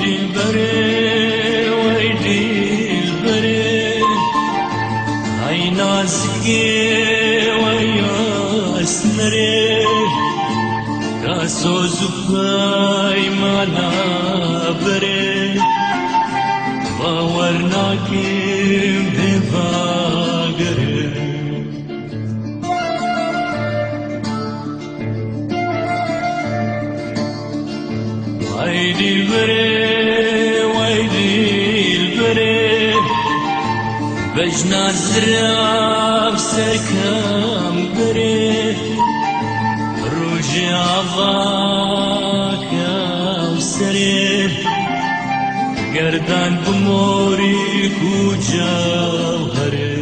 dilbere vay dilbere Ay nazike vay asnere Rasozukay mana bere Bavar nakim devagere Vay dilbere, vay dilbere Vejna zrab serkam bere Ruji avak sere Gerdan bumori kucavhare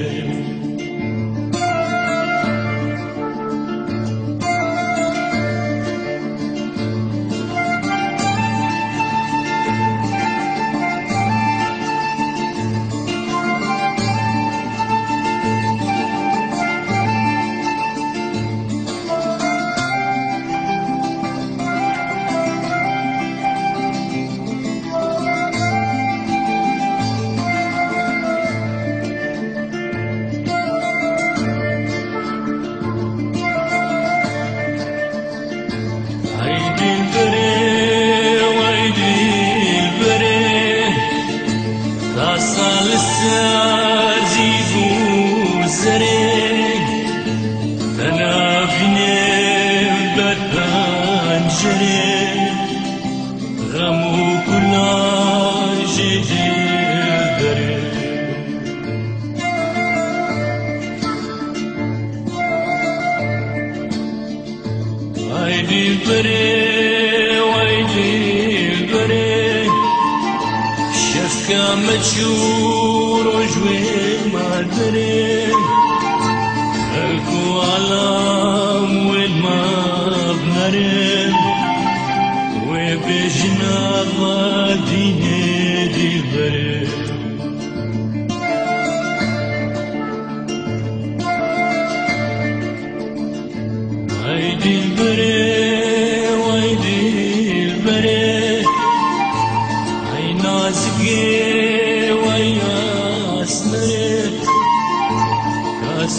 السازف زرق فلا فينا بتبان شرق غمو كنا جديد درق هاي بالبرق ያመችው ሮዥ ማድሬ እኩ አላ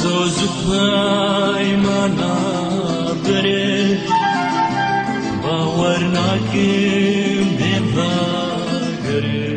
سوز پای من بره باور نکیم به بگره